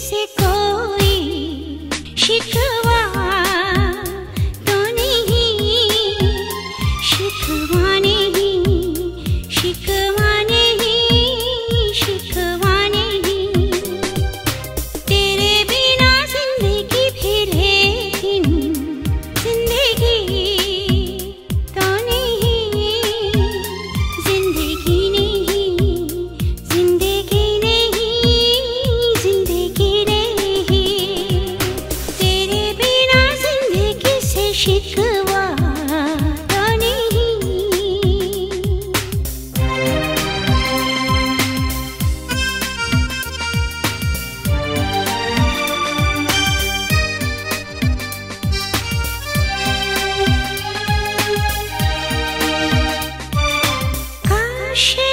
किसी कोई शिकवा she